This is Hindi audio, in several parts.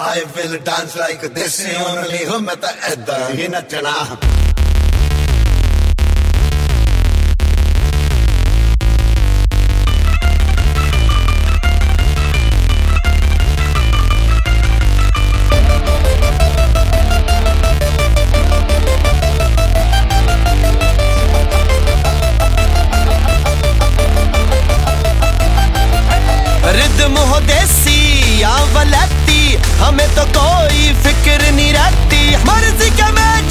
I will dance like this only hum ta edda hi nachna rhythm हो देसी या वलत हमें तो कोई फ़िक्र नहीं रहती। मर्ज़ी क्या मैं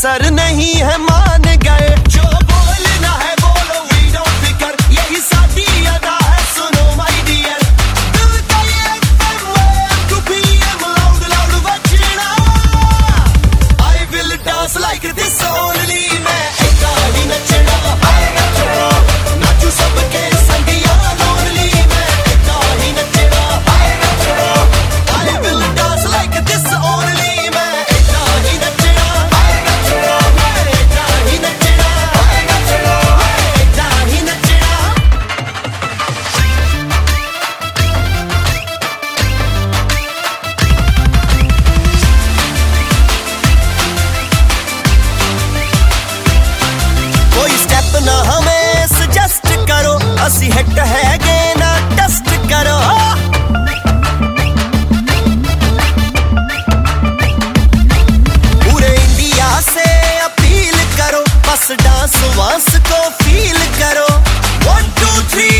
sarın हवास को फील करो। वन टू थ्री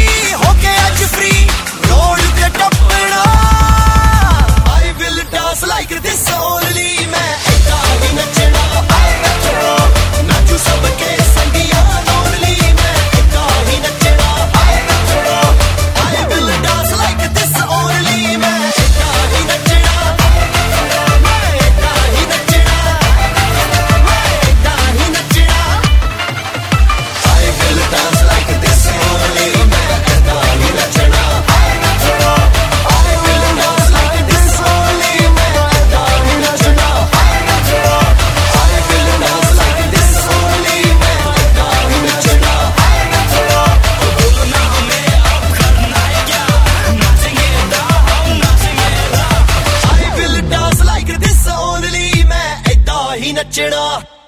नचना